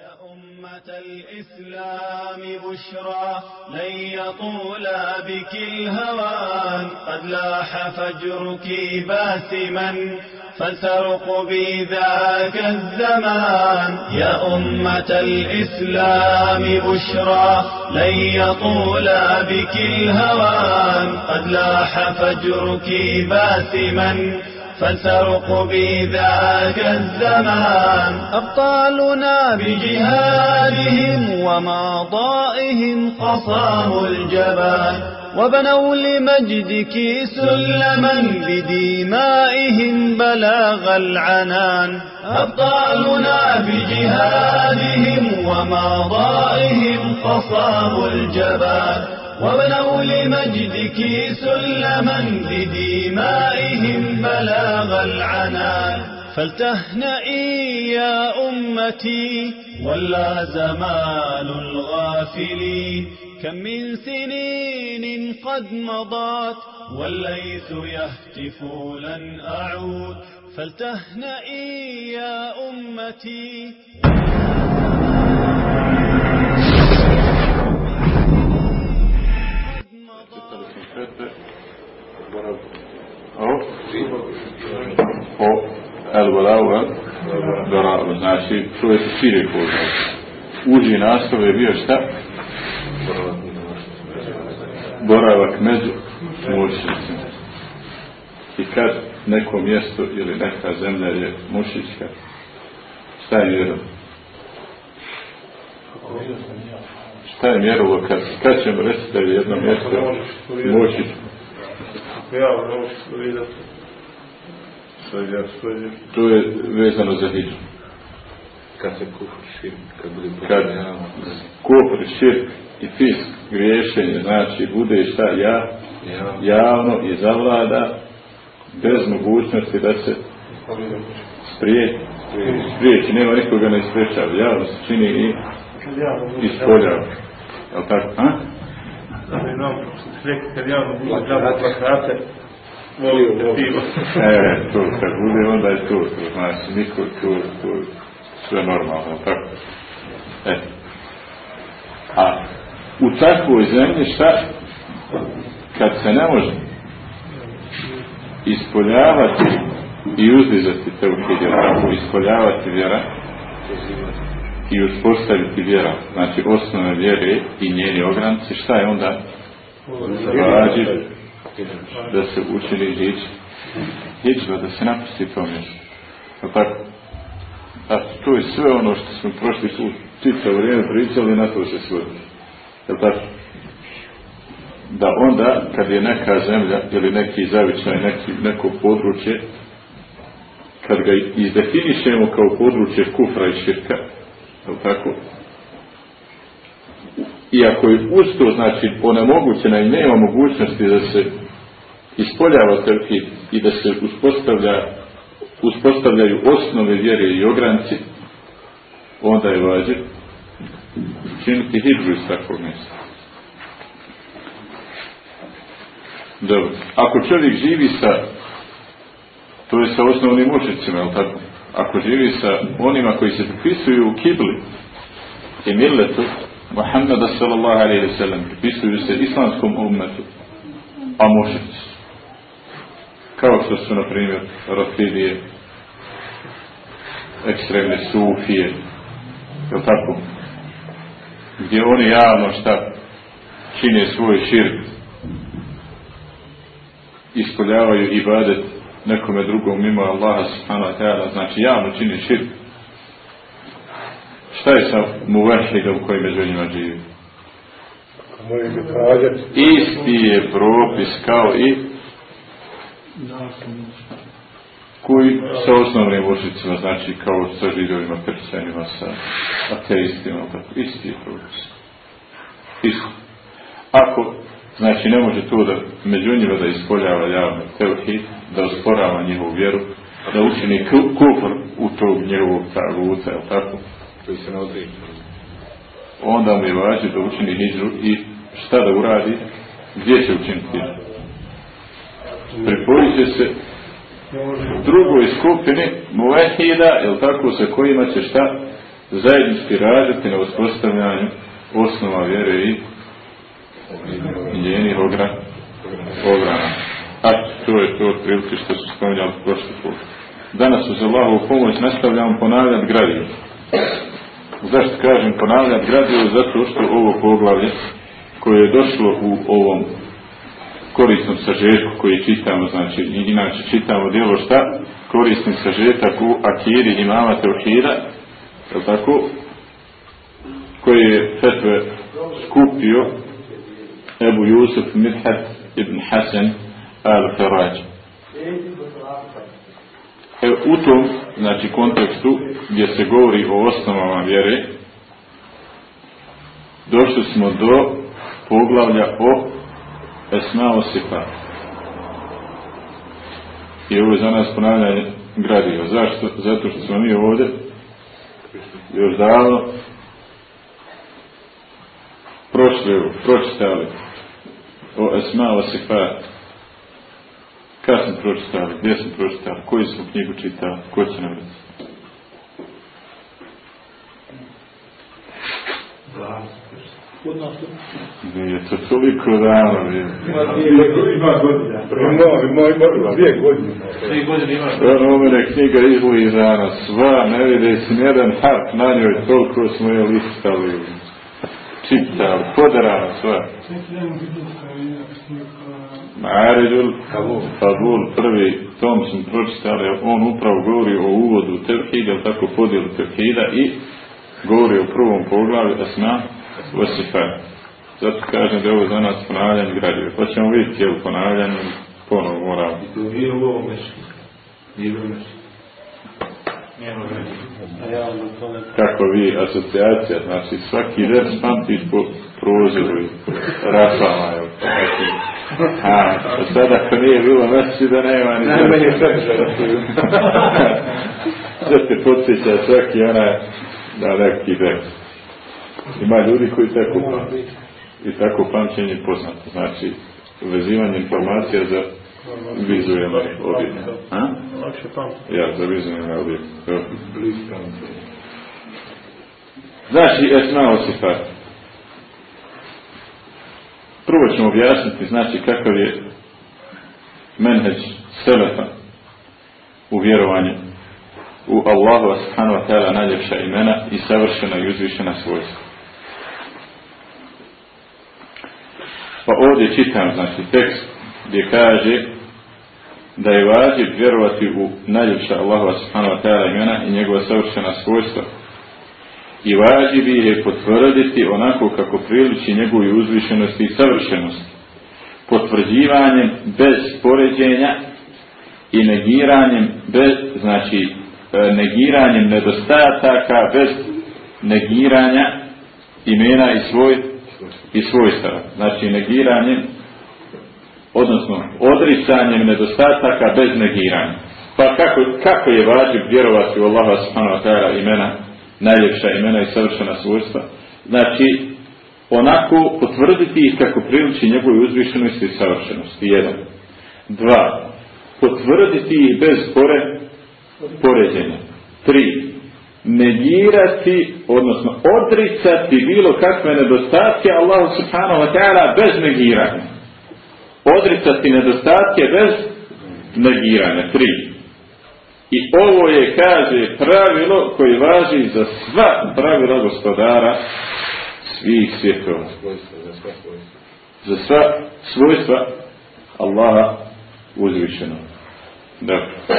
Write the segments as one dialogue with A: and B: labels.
A: يا أمة الإسلام بشرى لن يطول بك الهوان. قد لاح فجرك باسما فلترق بذاك الزمان. يا أمة الإسلام بشرى لن يطول بك الهوان. قد لاح فجرك باسما فلترق بذاك الزمان. أبطالنا بجهادهم وماضائهم قصاموا الجبال. وبنوا لمجدك سلما بدمائهم بلاغ العنان. أبطالنا بجهادهم وماضائهم قصاموا الجبال. وبنوا لمجدك سلما بدمائهم بلاغ العنان. فلتهنئي يا أمتي ولا زمان الغافلين كم من سنين قد مضت والليث يهتف لن أعود. فلتهنئي يا أمتي.
B: O, o El-Balao, Dorao, znači, čuje se šire poznao. Uži naslov je bio šta? Boravak među mušicima. I kad neko mjesto ili neka zemlja je mušićka, šta je mjero? Šta je mjerovo kad, kad ćemo reći da je jedno mjesto?
C: Ja, vidite. Sve ja.
B: To je vezano za hijđu.
D: Kad se kufr širk, kad bude
B: Kad
D: poznajamo.
B: kufr, širk i fisk, griješenje, znači bude šta ja,
D: Ja,
B: javno i zavlada bez mogućnosti da se sprije, spriječi, nema nikoga ne isprečava, javno se čini i
C: Kad ja
B: ispoljava. Jel tako? A?
C: Da rekli, kad javno bude džaba plakate, volio te pivo.
B: E, to, kad bude, onda je to, to znači, niko, to, to, sve normalno, tako? E. A u takvoj zemlji šta? Kad se ne može ispoljavati i uzdizati te uhidje, tako, ispoljavati vjera i uspostaviti vjera, znači osnove vjere i njeni ogranci, šta je onda? Vađi da se učini hiđ. Hiđba, da se napusti to mjesto. Tako? A to je sve ono što smo prošli put čitao vrijeme pričali, na to se svodi. Jel tako? Da onda, kad je neka zemlja ili neki zavičaj, neki, neko područje, kad ga izdefinišemo kao područje kufra i širka, tako? I ako je usto, znači, onemogućena i nema mogućnosti da se ispoljava tevhid i da se uspostavlja uspostavljaju osnove vjere i ogranci, onda je vađe činiti hidru iz takvog mjesta. Dobro. Ako čovjek živi sa, to je sa osnovnim mučicima, je tako? Ako živi sa onima koji se pripisuju u kibli i milletu Muhammeda sallallahu alaihi wa sallam, pripisuju se islamskom ummetu, a su. Kao što su, na primjer, Rafidije, ekstremne sufije, je tako? Gdje oni javno šta čine svoj širk, ispoljavaju ibadet nekome drugom mimo Allaha subhanahu wa ta'ala, znači javno čine širk. Šta je sa muvahidom koji među njima živi? Isti je propis kao i koji sa osnovnim mušicima, znači kao sa židovima, kršćanima, sa ateistima, tako, isti je propis. Isti. Ako, znači ne može to da među njima da ispoljava javno tevhid, da osporava njihovu vjeru, da učini ku- kufr u tog njegovog taguta, jel tako?
D: koji se određu.
B: Onda mu je važno da učini hijđu i šta da uradi, gdje će učiniti hijđu. Pripojit će se drugoj skupini muvehida, jel tako, sa kojima će šta zajednički raditi na uspostavljanju osnova vjere i njenih ogra, ograna. A to je to otprilike što su spominjali prošli put. Danas uz Allahovu pomoć nastavljamo ponavljati gradivo. Zašto kažem ponavljati gradivo? Zato što ovo poglavlje koje je došlo u ovom korisnom sažetku koji čitamo, znači inače čitamo dijelo šta? Korisni sažetak u Akiri imama Teohira, je tako? Koji je fetve skupio Ebu Jusuf Midhat ibn Hasan al-Faraj. E, u tom, znači, kontekstu gdje se govori o osnovama vjere, došli smo do poglavlja o Esma o Sifat. I ovo je za nas ponavljanje gradiva. Zašto? Zato što smo mi ovdje još davno prošli, pročitali o Esma o Sifat. Kad smo pročitali? Gdje smo pročitali? Koji smo knjigu čitali? Ko će nam reći? Nije to toliko dano.
C: Ima godina. Ima, ima, dvije godine. Dvije godine ima.
B: Ono mene knjiga izlizana, sva, ne vidi se nijedan harp na njoj, toliko smo je listali, čitali, podarano sva. Ma'aridul Kabul, prvi tom sam pročitali, on upravo govori o uvodu tevhida, tako podijelu tevhida i govori o prvom poglavlju Asma Vasifa. Zato kažem da je ovo za nas ponavljanje gradive. Pa ćemo vidjeti je u ponavljanju ponovo moramo.
C: I to nije u ovom.
B: Kako vi, asocijacija, znači svaki vers pamtiš po prozoru i rafama, jel? A, a sada ako nije bilo mesi da nema ni
C: Najmanje sve
B: Sve te podsjeća svaki onaj daleki vers. Ima ljudi koji tako. I tako pamćenje poznato. Znači, uvezivanje informacija za vizualne objekte.
C: Lakše pamti.
B: Ja, za vizualne objekte. Znači, esma osifat. Prvo ćemo objasniti, znači, kakav je menheđ selefa u vjerovanju u Allahu subhanahu wa ta'ala najljepša imena i savršena i uzvišena svojstva. Pa ovdje čitam, znači, tekst gdje kaže da je vađib vjerovati u najljepša Allahu subhanahu wa ta'ala imena i njegova savršena svojstva. I vađib je potvrditi onako kako priliči njegovoj uzvišenosti i savršenosti. Potvrđivanjem bez poređenja i negiranjem bez, znači, negiranjem nedostataka bez negiranja imena i svoj i svojstava. Znači negiranjem odnosno odricanjem nedostataka bez negiranja. Pa kako, kako je vađib vjerovati u Allaha subhanahu wa ta'ala imena, najljepša imena i savršena svojstva? Znači, onako potvrditi ih kako priliči njegove uzvišenosti i savršenosti. Jedan. Dva. Potvrditi ih bez pore, poređenja. Tri. Negirati, odnosno odricati bilo kakve nedostatke Allahu subhanahu wa ta'ala bez negiranja odricati nedostatke bez negiranja. Tri. I ovo je, kaže, pravilo koji važi za sva pravila gospodara svih svjetova. Za sva svojstva Allaha uzvišeno. Dakle,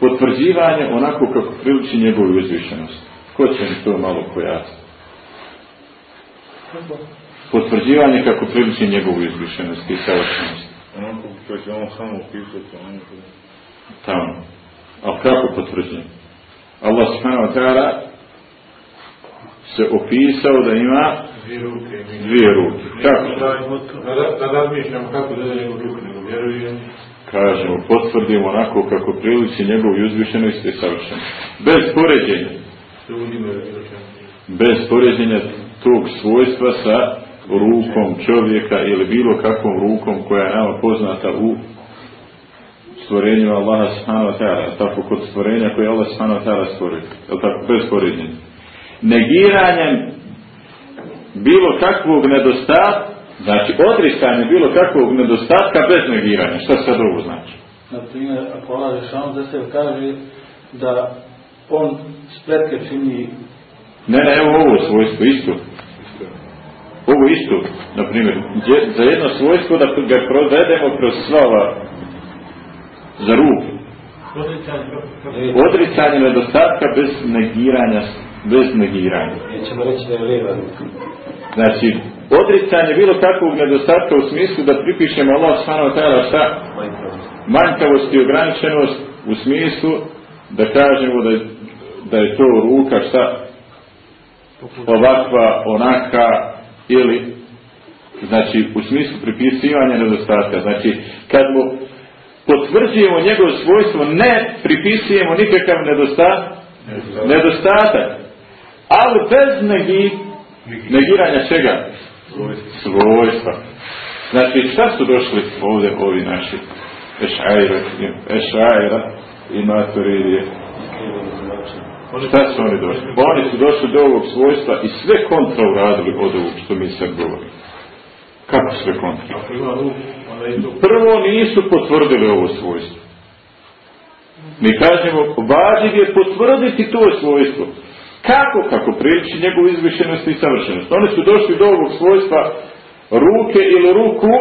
B: potvrđivanje onako kako priliči njegovu uzvišenost. Ko će mi to malo pojasniti? potvrđivanje kako priliči njegovu izbrišenost i savršenost.
C: Onako što će on samo upisati, on
B: Tamo. A kako potvrđuje? Allah subhanahu wa ta'ala se opisao da ima
C: dvije ruke.
B: dvije ruke. Kako?
C: Da, da razmišljamo kako da njegov ruke, nego vjerujem.
B: Kažemo, potvrdimo onako kako priliči njegovu uzvišenost i savršenost. Bez poređenja. Bez poređenja tog svojstva sa rukom čovjeka ili bilo kakvom rukom koja je nama poznata u stvorenjima Allaha subhanahu wa ta'ala, tako kod stvorenja koje je Allah subhanahu wa ta'ala stvorio, je tako, bez porednjenja. Negiranjem bilo kakvog nedostatka, znači odricanje bilo kakvog nedostatka bez negiranja. Šta sad ovo znači?
C: Na primjer, ako Allah Žešanu za sebe kaže da on spletke čini
B: Ne, ne, evo ovo svojstvo, isto. Ovo isto, na primjer, za jedno svojstvo da ga provedemo kroz sva ova za ruku. Odricanje nedostatka bez negiranja, bez negiranja.
D: Nećemo reći da je lijeva ruka.
B: Znači, odricanje bilo kakvog nedostatka u smislu da pripišemo Allah subhanahu ta'ala šta?
D: Manjkavost
B: i ograničenost u smislu da kažemo da, je- da je to ruka šta? Ovakva, onaka ili znači u smislu pripisivanja nedostatka. Znači, kad mu potvrđujemo njegovo svojstvo, ne pripisujemo nikakav nedostatak, nedostatak, ali bez negi, negiranja čega? Svojstva. Znači, šta su došli ovdje ovi naši ešajra, ešajra i maturidije? Šta su oni došli? Oni su došli do ovog svojstva i sve kontra uradili od ovog što mi sad govorimo. Kako sve kontra? Prvo nisu potvrdili ovo svojstvo. Mi kažemo, važno je potvrditi to svojstvo. Kako? Kako priliči njegovu izvišenost i savršenost. Oni su došli do ovog svojstva ruke ili ruku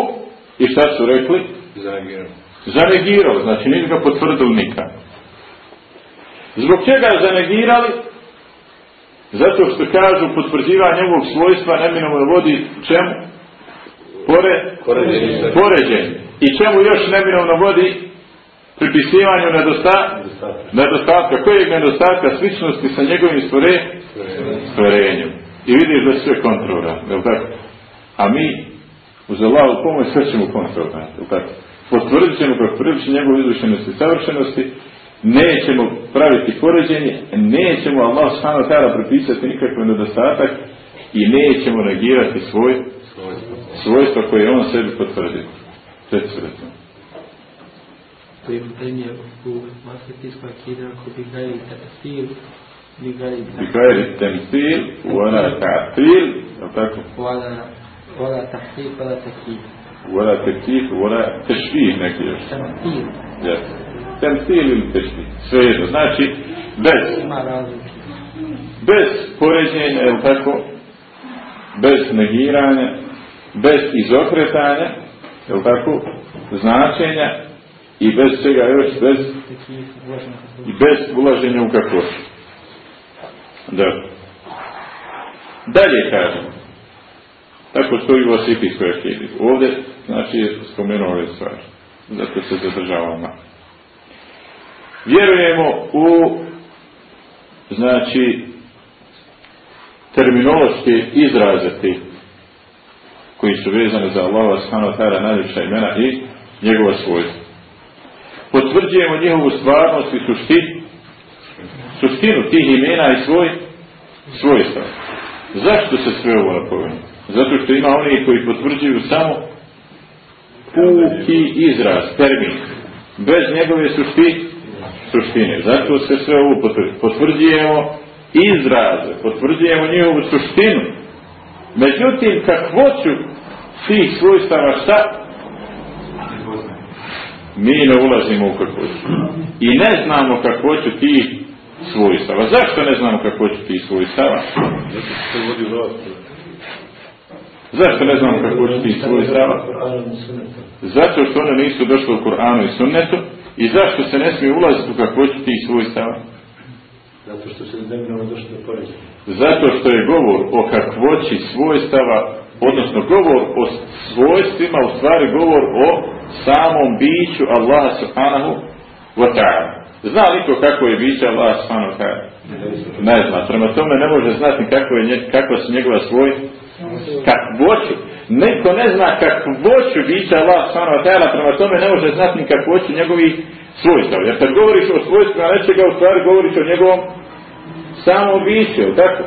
B: i šta su rekli?
D: Zagirano.
B: Zanegirali, znači nisu ga potvrdili nikad. Zbog čega zanegirali? Zato što kažu potvrđivanje ovog svojstva neminovno vodi čemu? Pore,
D: Poređenje
B: poređenje. I čemu još neminovno vodi? Pripisivanju nedostatka.
D: Nedostatak.
B: Nedostatka. Kojeg nedostatka sličnosti sa njegovim stvore, stvorenjem. I vidiš da sve kontrola, je li tako? A mi, uz Allahu pomoć, sve ćemo kontrolati, je li tako? Potvrdit ćemo kako priliči njegovu izvršenosti i savršenosti, nećemo praviti poređenje, nećemo Allah subhanahu wa ta'ala pripisati nikakav nedostatak i nećemo negirati svoj
D: Svojstvo.
B: svojstvo koje je on sebi potvrdio. Četvrto.
E: وابن تيمية u Masketijskoj akide ako bi gajali tekstil, bi gajali
B: بغير التمثيل ولا تعطيل je li tako?
E: ولا ولا تحقيق ولا تكييف
B: ولا تكييف ولا تشبيه neki još.
E: تمثيل
B: Yes. Temsil ili tešbih. Sve jedno. Znači, bez,
E: ima razlike.
B: bez poređenja, je li tako? Bez negiranja, bez izokretanja, je tako? Značenja i bez čega još, bez, i bez ulaženja u kakvoću. Da. Dalje kažem. Tako stoji u Osifijskoj akidi. Ovdje, znači, je spomenuo ove stvari. Zato se zadržavamo. Vjerujemo u, znači, terminološke izraze ti koji su vezani za Allaha subhanahu ta'ala najljepša imena i njegova svojstva. Potvrđujemo njihovu stvarnost i suštinu, suštinu tih imena i svoj, svojstva. Zašto se sve ovo napominje? Zato što ima oni koji potvrđuju samo puki izraz, termin, bez njegove sušti, suštine. Zato se sve ovo potvrđuje. Potvrđujemo izraze, potvrđujemo njihovu suštinu. Međutim, kakvoću tih svojstava šta? Mi ne ulazimo u kakvoću. I ne znamo kakvoću tih svojstava. Zašto ne znamo kakvoću tih svojstava? Zašto ne znamo kakvoću tih svojstava? Zato što one nisu došle u Kur'anu i Sunnetu i zašto se ne smije ulaziti u kakvoću tih svojstava?
D: Zato što se neminovno došli do poređenja.
B: Zato što je govor o kakvoći svojstava, odnosno govor o svojstvima, u stvari govor o samom biću Allaha subhanahu wa ta'ala. Zna li ko kako je biće Allaha subhanahu wa ta'ala? Ne zna. Prema tome ne može znati kako, je, kako su njegova svoj kakvoću. Neko ne zna kakvoću bića Allaha subhanahu wa prema tome ne može znati ni kakvoću njegovih svojstava. Jer kad govoriš o svojstvima nečega, u stvari govoriš o njegovom samo biće, jel tako?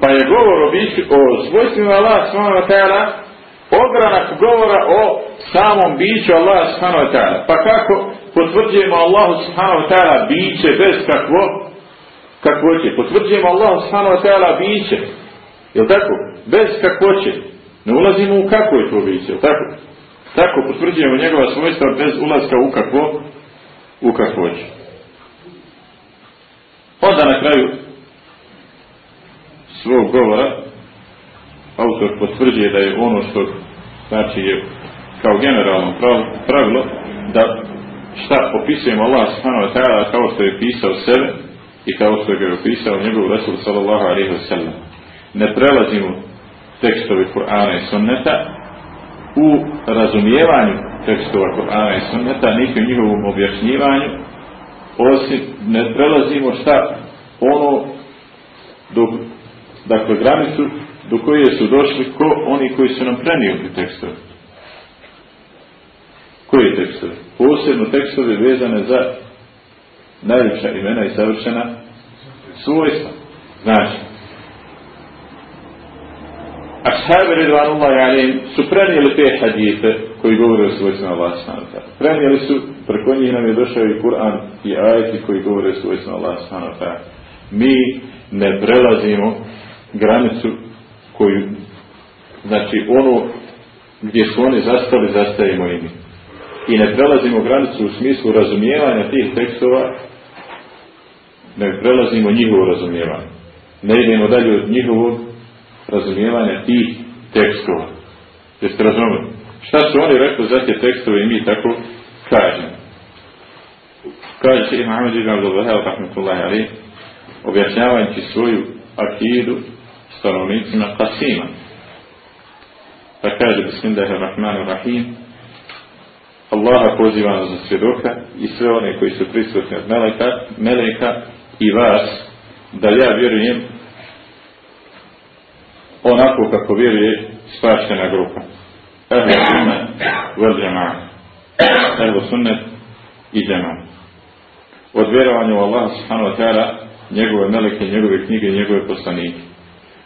B: Pa je govor o, biću, o svojstvima Allah subhanahu wa ta'ala ogranak govora o samom biću Allah subhanahu wa ta'ala. Pa kako potvrđujemo Allahu subhanahu wa ta'ala biće bez kakvo, kakvoće. Potvrđujemo Allahu subhanahu wa ta'ala biće. Jel tako? Bez kakvoće. Ne ulazimo u kako je to biće. Tako? Tako potvrđujemo njegova svojstva bez ulaska u kakvo, u kakvoće. Onda na kraju svog govora autor potvrđuje da je ono što znači je kao generalno pravilo da šta opisujemo Allah subhanahu kao što je pisao sebe i kao što je opisao njegov Rasul sallam. Ne prelazimo tekstovi Kur'ana i sunneta u razumijevanju tekstova Kur'ana i sunneta, niti u njihovom objašnjivanju, osim ne prelazimo šta ono do, dakle granicu do koje su došli ko oni koji su nam prenijeli tekstove. Koji tekstove? Posebno tekstove vezane za najljepša imena i savršena svojstva. Znači, Ashabi Ridvanullahi alim su prenijeli te hadite koji govore o svojstvima Allah subhanahu Prenijeli su, preko njih nam je došao i Kur'an i ajeti koji govore o svojstvima Allah subhanahu Mi ne prelazimo granicu koju, znači ono gdje su oni zastali, zastajemo i mi. I ne prelazimo granicu u smislu razumijevanja tih tekstova, ne prelazimo njihovo razumijevanje. Ne idemo dalje od njihovog razumijevanja tih tekstova. Jeste razumeli? Šta su oni rekli za te tekstove i mi tako kažemo? Kaže se Muhammed ibn Abdul Wahab, rahmatullahi ali, objašnjavajući svoju akidu stanovnicima Kasima. Pa kaže Bismillahirrahmanirrahim Allaha pozivam za svjedoka i sve one koji su prisutni od meleka, meleka i vas da ja vjerujem onako kako vjeruje spaštena grupa. Ehlu sunnet vel džemaat. Ehlu sunnet i džemaat. Od vjerovanja u Allah subhanahu wa ta'ala njegove meleke, njegove knjige njegove poslanike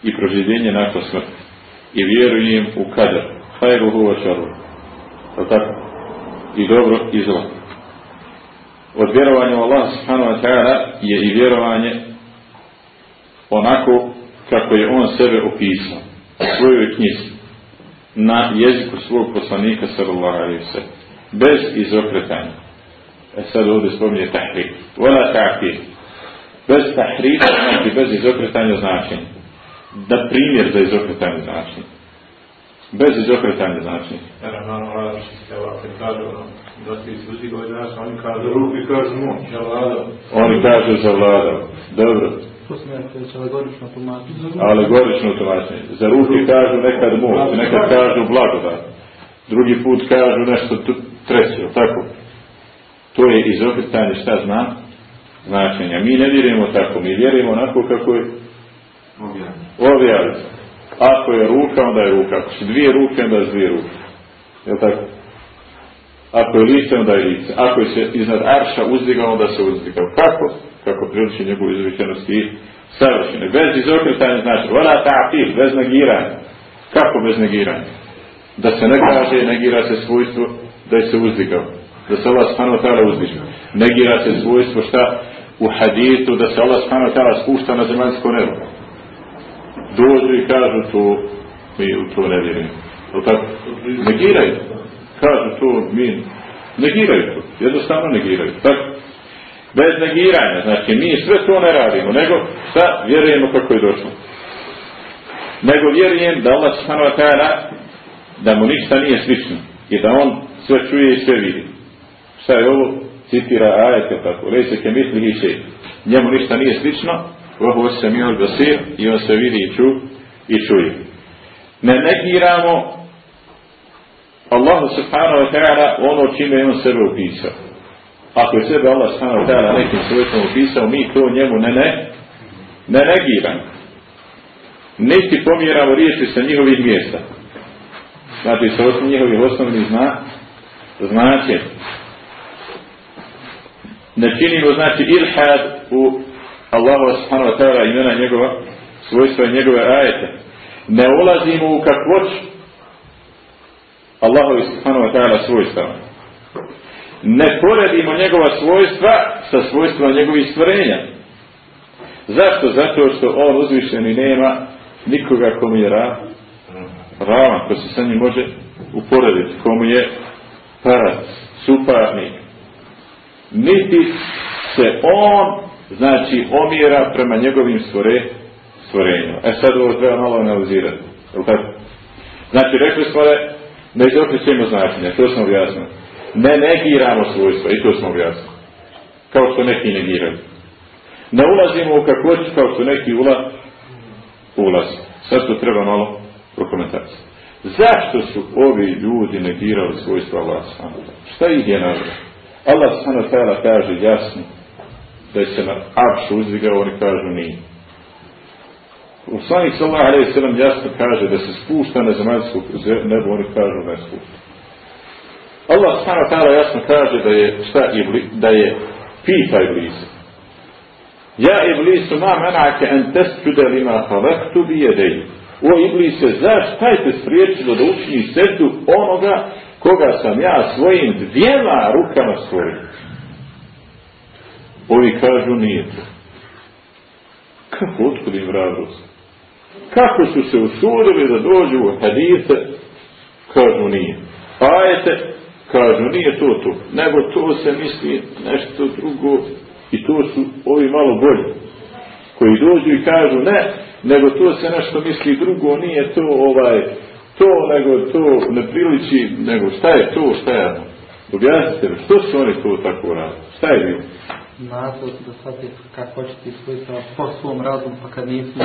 B: i proživljenje nakon smrti. I vjerujem u kader. Hajruhu wa šaru. tako? I dobro i zlo. Od vjerovanja u Allah subhanahu wa ta'ala je i vjerovanje onako kako je on sebe opisao u svojoj knjizi na jeziku svog poslanika sallallahu alaihi sallam bez izokretanja. E sad ovdje spominje tahrif vola ta'fir bez tahrifa znači bez izokretanja značenja. Da primjer za izokretanje značenja. Bez izokretanja značenja.
C: Oni kažu moć.
B: Oni kažu zavladao dobro
E: alegorično tumačenje.
B: Za ruke kažu nekad moć, nekad kažu blagodat. Drugi put kažu nešto treće, tako? To je izokretanje šta zna? Značenja. Mi ne vjerujemo tako, mi vjerujemo onako kako je objavljeno. Ako je ruka, onda je ruka. Ako su dvije ruke, onda je dvije ruke. Je tako? Ako je lice, onda je lice. Ako je se iznad arša uzdigao, onda se uzdigao. Kako? Kako priliči njegovu izrečenosti i savršene. Bez izokretanja znači, vola ta'atil, bez negiranja. Kako bez negiranja? Da se ne kaže, negira se svojstvo da je se uzdigao. Da se Allah subhanahu ta'ala uzdiže. Negira se svojstvo šta? U haditu da se Allah subhanahu ta'ala spušta na zemaljsko nebo. Dođu i kažu to, mi u to ne vjerujemo. Tako? Negiraju. Kažu to, mi negiraju to. Jednostavno negiraju. Tako? Bez negiranja. Znači, mi sve to ne radimo, nego šta vjerujemo kako je došlo. Nego vjerujem da Allah subhanahu wa ta'ala da mu ništa nije slično i da on sve čuje i sve vidi. Šta je ovo? Citira ajete tako. Lejse ke misli i še. Njemu ništa nije slično. Vohu se mi basir i on se vidi i, ču, i čuje. Ne negiramo Allahu subhanahu wa ta'ala ono čime je on sebe upisao. Ako je sebe Allah subhanahu ta'ala nekim svojstvom upisao, mi to njemu ne ne, ne negiramo. Niti pomjeramo riječi sa njihovih mjesta. Znači, sa osnovnih njihovih osnovnih zna, značenja. Ne činimo, znači, ilhad u Allahu subhanahu wa ta'ala imena njegova, svojstva i njegove ajete. Ne ulazimo u kakvoć Allahu subhanahu wa ta'ala svojstava ne poredimo njegova svojstva sa svojstvima njegovih stvorenja. Zašto? Zato što on uzvišeni nema nikoga komu je ra, ravan, ko se sa njim može uporediti, komu je parac, suparnik. Niti se on, znači, omjera prema njegovim stvore, stvorenjima. E sad ovo treba malo analizirati. Znači, rekli smo da ne izokrećemo značenja, to smo objasnili. Ne negiramo svojstva, i to smo objasnili. Kao što neki negiraju. Ne ulazimo u kakvoću kao što neki ula, ulazi. Sad to treba malo prokomentaciju. Zašto su ovi ljudi negirali svojstva Allah Šta ih je navio? Allah s.a. kaže jasno da je se na apšu uzdigao, oni kažu nije. U sallallahu alejhi ve sellem jasno kaže da se spušta na zemaljsko nebo, oni kažu ne spušta. Allah wa ta'ala jasno kaže da je šta ibli, da je pita iblisa. Ja iblisu ma menake en tesjude lima halaktu bi jedej. O iblise, zašto taj te spriječilo da učini sedu onoga koga sam ja svojim dvijema rukama stvorio? Ovi kažu nije to. Kako otkud im? Kako su se usudili da dođu u hadise, kažu nije. Ajete, kažu nije to to, nego to se misli nešto drugo i to su ovi malo bolji. Koji dođu i kažu ne, nego to se nešto misli drugo, nije to ovaj, to, nego to ne priliči, nego šta je to, šta je Objasnite mi, što su oni to tako radili? Šta je bilo?
E: nazvat da shvatite kako hoćete iskoristiti po svom razumu, pa kad nismo...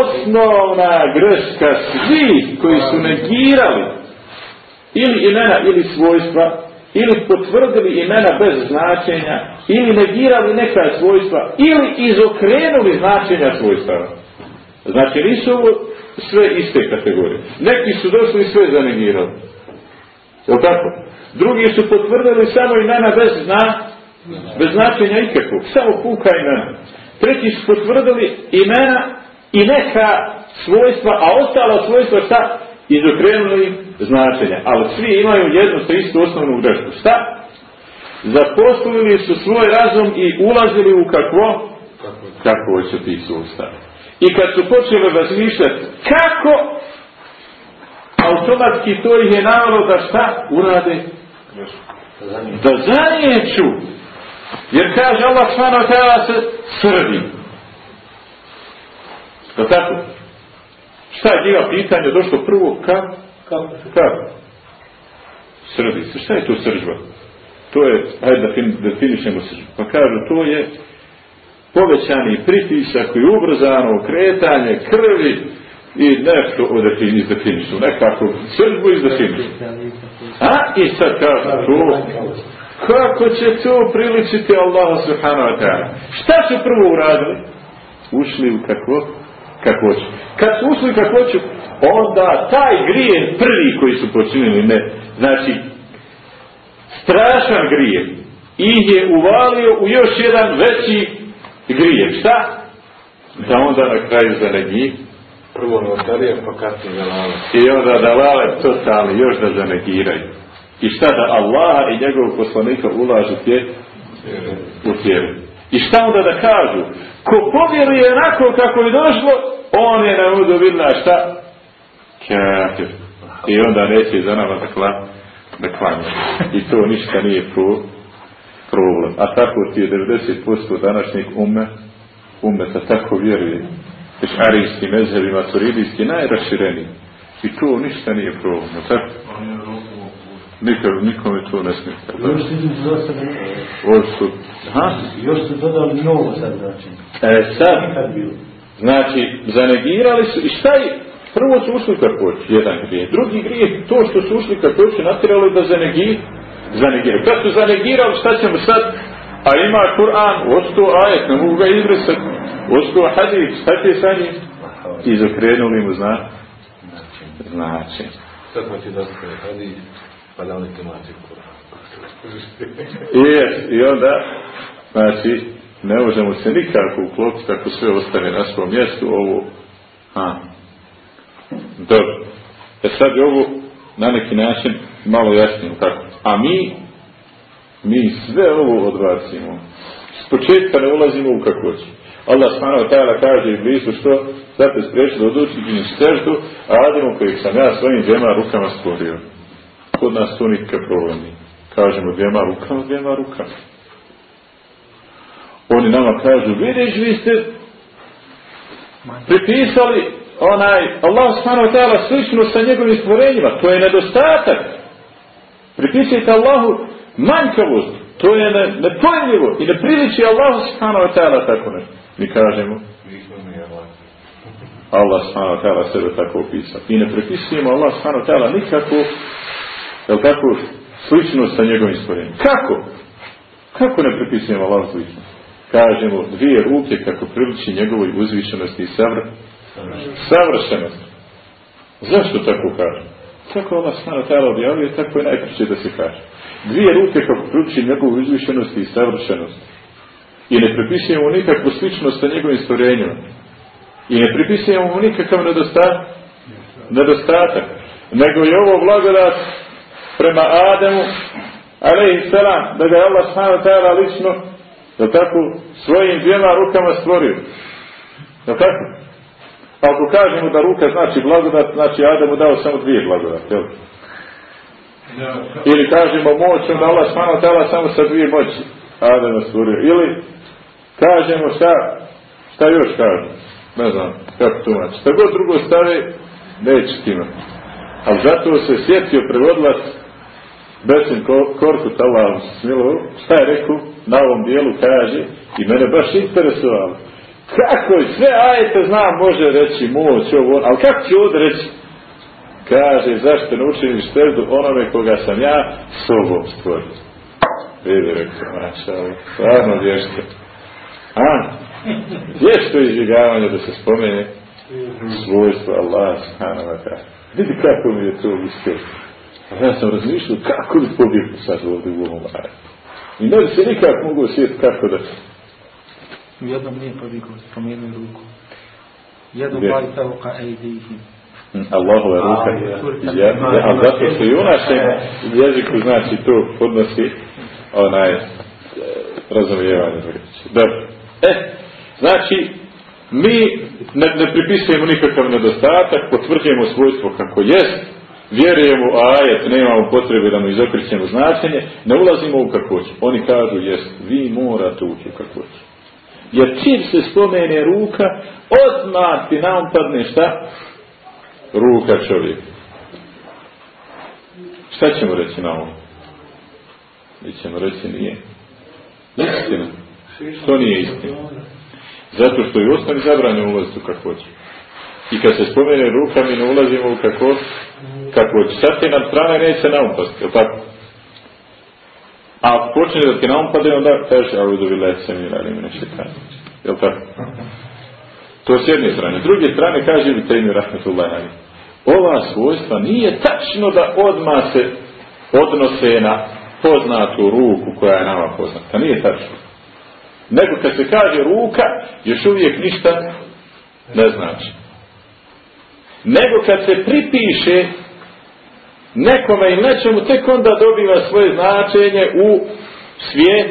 B: Osnovna greška svi koji su negirali ili imena ili svojstva, ili potvrdili imena bez značenja, ili negirali neka svojstva, ili izokrenuli značenja svojstva. Znači nisu ovo sve iste kategorije. Neki su došli i sve zanegirali. Je tako? Drugi su potvrdili samo imena bez značenja, Bez značenja ikakvog. Samo puka imena. Treći su potvrdili imena i neka svojstva, a ostala svojstva šta? Izokrenuli značenja. Ali svi imaju jednu te istu osnovnu grešku. Šta? Zaposlili su svoj razum i ulazili u kakvo? Kako će ti sustav. I kad su počeli razmišljati kako, automatski to ih je navalo da šta urade? Da zanijeću Jer kaže Allah wa ta'ala se srdi. Da tako? Šta je njega pitanje došlo prvo? Kako? Kako? Kako? Srdi se. Šta je to sržba? To je, hajde da definišemo sržbu. Pa kažu, to je povećani pritisak i ubrzano kretanje krvi i nešto izdefinišu. Nekako sržbu izdefinišu. A? I sad kažu, to Kako će to priličiti Allahu subhanahu wa ta'ala? Šta su prvo uradili? Ušli u kakvo? Kakvoću. Kad su ušli kakvoću, onda taj grije prvi koji su počinili, ne, znači, strašan grije, ih je uvalio u još jedan veći grije. Šta? Da onda na kraju za njih
D: Prvo notarija, pa kasnije da lale.
B: I onda da lale totalni, još da zanegiraju i šta da Allaha i njegovog poslanika ulažu tje u tjeru. I šta onda da kažu? Ko povjeruje onako kako je došlo, on je na udu vidna šta? Kafir. I onda neće za nama da klan, da. I to ništa nije pro, problem. A tako ti je 90% današnjeg ume, umeta tako vjeruje. Arijski mezhevima, turidijski, najrašireniji. I to ništa nije problem. Tako? Nikad, nikome to ne smeta.
D: Još su dosta
B: Ovo su... Ha?
D: Još su dodali novo sad znači.
B: E sad, znači, zanegirali su, i šta je, prvo su ušli kako jedan grije. Drugi grije, to što su ušli kako će, natjeralo da zanegir, zanegiraju. Kad su zanegirali, šta ćemo sad? A ima Kur'an, osto ajet, ne mogu ga izbrisati. Osto hadis, šta će sa njim? Izokrenuli mu zna, znači.
D: Sad smo ti dosta hadis, pa da oni tumači Kur'an.
B: I, onda, znači, ne možemo se nikako uklopiti ako sve ostane na svom mjestu, ovo, a, dobro. E sad je ovo na neki način malo jasnije, kako. A mi, Mi sve ovo odbacimo. S početka ne ulazimo u kakvoću. Allah subhanahu wa ta'ala kaže i blizu što sad te spriječilo od učinjeni seždu, a Adamu kojeg sam ja svojim dvijema rukama stvorio. Kod nas to nikakav problem nije. Kažemo dvijema rukama, dvijema rukama. Oni nama kažu, vidiš, vi ste pripisali onaj Allah subhanahu wa ta'ala slično sa njegovim stvorenjima. To je nedostatak. Pripisajte Allahu manjkavost. To je ne, nepojmljivo i ne priliči Allahu subhanahu wa ta'ala tako ne. Mi kažemo Allah subhanahu wa ta'ala sebe tako opisao. I ne prepisujemo Allah subhanahu wa ta'ala nikako jel tako slično sa njegovim stvorenjem. Kako? Kako ne prepisujemo Allah slično? Kažemo dvije ruke kako priliči njegovoj uzvišenosti i savr... savršenosti. Zašto tako kažemo? Tako Allah ta'ala objavio, tako je najpriče da se kaže dvije ruke kako ključi njegovu izvišenost i savršenost. I ne pripisujemo nikakvu sličnost sa njegovim stvorenjima. I ne pripisujemo nikakav nedostatak, nedostatak. Nego je ovo blagodat prema Ademu, alaihi salam, da ga je Allah subhanahu ta'ala lično, da tako, svojim dvijema rukama stvorio. Da tako? Ako kažemo da ruka znači blagodat, znači Ademu dao samo dvije blagodate, jel? Ili kažemo moć, onda Allah smano tela samo sa dvije moći. Adama stvorio. Ili kažemo šta, šta još kažu. Ne znam kako tumači. Šta god drugo stave, neće imati. Ali zato se sjetio prevodilac Besim Korkut, Allah smilo, šta je rekao, na ovom dijelu kaže, i mene baš interesovalo. Kako je, sve ajete znam, može reći moć, ovo, ali kako će ovdje reći? Kaže, zašto ne učiniš seždu onome koga sam ja sobom stvorio. Vidi, rekao, maša, stvarno vješto. A, vješto izbjegavanje da se spomene svojstvo Allah, subhanahu wa ta'ala. Vidi kako mi je to uspio. A ja sam razmišljao kako bi pobjegao sad ovdje u ovom ajetu. I ne bi se nikak mogu osjetiti kako da.
E: U jednom nije pobjegao, spomenuo ruku. Jednom bajta oka ejdihim.
B: Allahova ruka. Ja, ja, a zato što i u našem jeziku znači to podnosi onaj razumijevanje. Dobro. E, znači, mi ne, ne pripisujemo nikakav nedostatak, potvrđujemo svojstvo kako jest, vjerujemo u ajet, nemamo potrebe da mu izokrićemo značenje, ne ulazimo u kakvoću. Oni kažu, jest, vi morate ući u kakvoću. Jer čim se spomene ruka, odmah ti nam padne šta? ruka čovjeka. Šta ćemo reći na ovom? Mi ćemo reći nije. Istina. Što nije istina? Zato što je u osnovi zabranjeno ulaziti u kakvoću. I kad se spomene ruka, mi ne ulazimo u kako, kakvoću. Sad ti nam strane neće naumpasti, je tako? A počne da ti naumpade, onda kaže, a udovi lece mi radi mi neće Je tako? To s jedne strane. S druge strane kaže li Tejmi Rahmetullahi Ova svojstva nije tačno da odma se odnose na poznatu ruku koja je nama poznata. Nije tačno. Nego kad se kaže ruka, još uvijek ništa ne znači. Nego kad se pripiše nekome i nečemu, tek onda dobiva svoje značenje u svijet,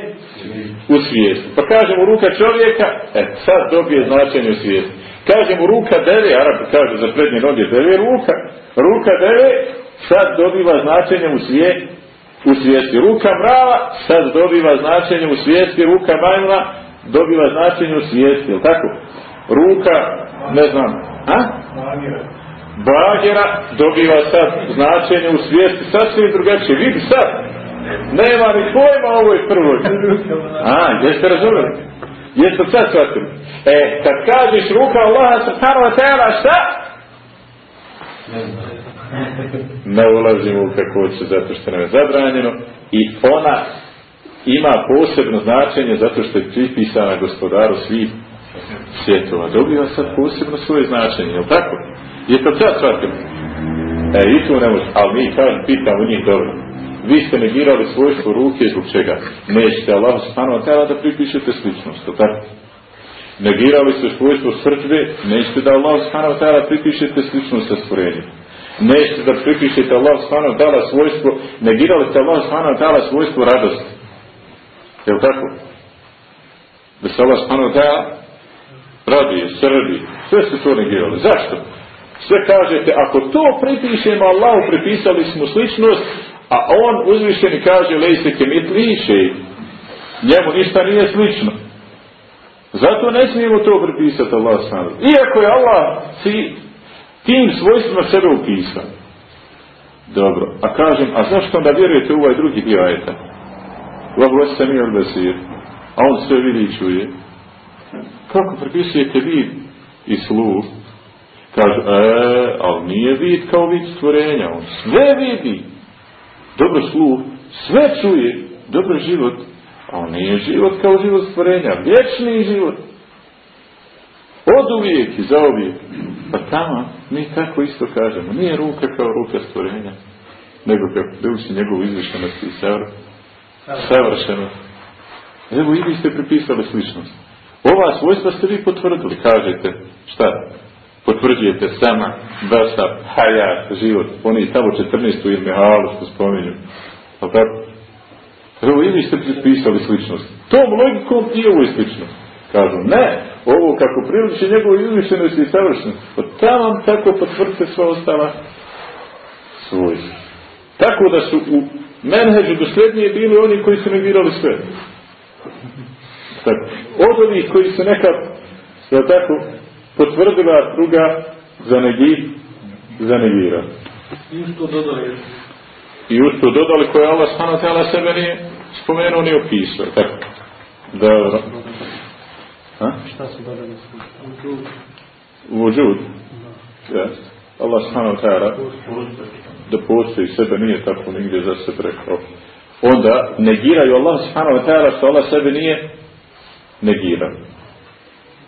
B: u svijest. Pa kažemo ruka čovjeka, e, sad dobije značenje u svijesti. Kažemo ruka deve, Arabi kažu za prednje noge deve, ruka, ruka deve, sad dobiva značenje u svijesti. U svijesti. Ruka mrava, sad dobiva značenje u svijesti. Ruka majmuna, dobiva značenje u svijesti. Tako? Ruka, ne znam, a? Bagera dobiva sad značenje u svijesti. Sasvim drugačije. Vidi sad, nema ni pojma ovoj prvoj. A, jeste razumeli? Jeste sad shvatili? E, kad kažeš ruka Allaha subhanahu wa ta'ala, šta? Ne ulazimo u kakvoću zato što nam je zabranjeno i ona ima posebno značenje zato što je pripisana gospodaru svih svjetova. Dobiva sad posebno svoje značenje, je tako? Je to sad shvatili? E, i tu ne može, ali mi kažem, pitam u njih dobro vi ste negirali svojstvo ruke zbog čega? Nećete Allah subhanahu wa da pripišete sličnost, to tako? Negirali ste svojstvo srđbe, nećete da Allah subhanahu wa pripišete sličnost sa stvorenjem. Nećete da pripišete Allah wa ta'ala svojstvo, negirali ste Allah wa ta'ala svojstvo radosti. Je li tako? Da se Allah subhanahu wa radije, srdi, sve ste to negirali. Zašto? Sve kažete, ako to pripišemo Allahu, pripisali smo sličnost, a on uzvišeni kaže, lejse kemit liše, njemu ništa nije slično. Zato ne smijemo to pripisati Allah subhanahu Iako je Allah si, tim svojstvima sebe upisao. Dobro, a kažem, a zašto onda vjerujete u ovaj drugi dio ajeta? Vahu vas sami al basir. A on sve vidi i čuje. Kako pripisujete vid i sluh? Kažu, e, ali nije vid kao vid stvorenja. On sve vidi. Dobro sluh, sve čuje. Dobro život. A on nije život kao život stvorenja. Vječni život. Od uvijek i za uvijek. Pa tamo mi tako isto kažemo. Nije ruka kao ruka stvorenja. Nego kako preuči njegovu izvršenost i savršenost. Evo i vi ste pripisali sličnost. Ova svojstva ste vi potvrdili. Kažete, šta? Potvrđujete sama, basa, hajat, život. Oni tamo 14. ili halu što spominju. Pa tako? Evo i vi ste pripisali sličnost. Tom logikom i ovo je sličnost. Kažu, ne, ovo kako priliči njegovu izmišljenosti i savršenosti. Pa tamo tako potvrdite sva ostala svojstva. Tako da su u menheđu dosljednije bili oni koji su negirali sve. Tako, od ovih koji su nekad, je tako, potvrdila druga za negi, za negira.
C: I što dodali?
B: I to dodali koje Allah tela sebe nije spomenuo, nije opisao. Tako. Dobro. Ha?
E: Šta su dodali su?
B: Vujud. Yes. Allah ta'ala da postoji sebe nije tako nigdje za sebe rekao. Onda negiraju Allah ta'ala što Allah sebe nije negirao.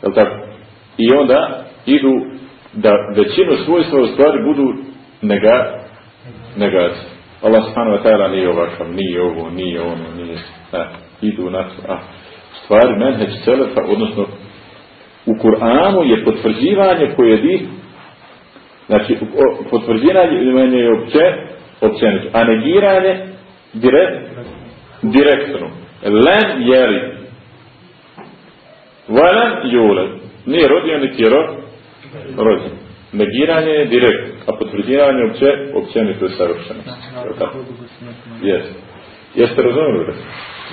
B: Je tako? I onda idu da većinu svojstva u stvari budu nega, negacije. Allah subhanahu wa ta'ala nije ovakav, nije ovo, nije ono, nije. A, idu na to. A, stvari menheć celefa, odnosno u Kur'anu je potvrđivanje pojedi znači potvrđivanje je opće općenito, a negiranje direkt, direktno len jeli valen jule nije rodio niti je ro, rođen negiranje je direkt a potvrđivanje je opće općenito je savršeno jeste jeste razumili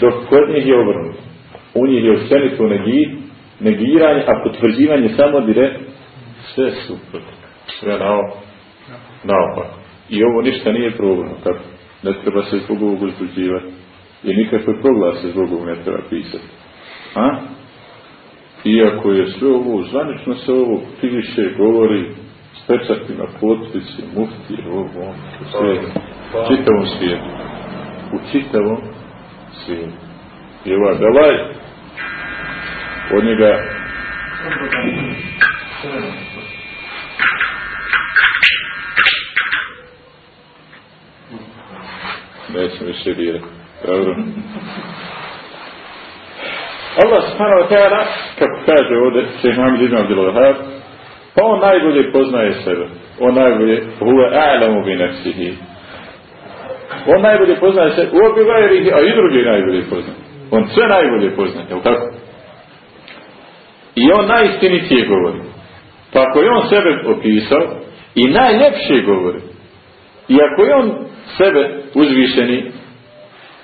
B: dok kod njih je obrnuto u njih je općenito negiranje negiranje, a potvrđivanje samo direkt, sve suprotno. Sve nao, naopak. I ovo ništa nije problem, tako. Ne treba se zbog ovog uzbuđivati. I nikakve proglase zbog ovog ne treba pisati. A? Iako je sve ovo, zvanično se ovo piše, govori, s pečatima, potpici, mufti, ovo, ono, sve, u čitavom svijetu. U čitavom svijetu. I ovaj Belaj, od njega nećem više dirati dobro Allah subhanahu wa ta'ala kako kaže ovdje šehr Muhammed ibn Abdul Wahab pa on najbolje poznaje sebe. On najbolje huve a'lamu bi nefsihi on najbolje poznaje sebe u obi vajrihi a i drugi najbolje poznaje. On sve najbolje poznaje je li tako? I on najistinitije govori. Pa ako je on sebe opisao i najljepše govori. I ako je on sebe uzvišeni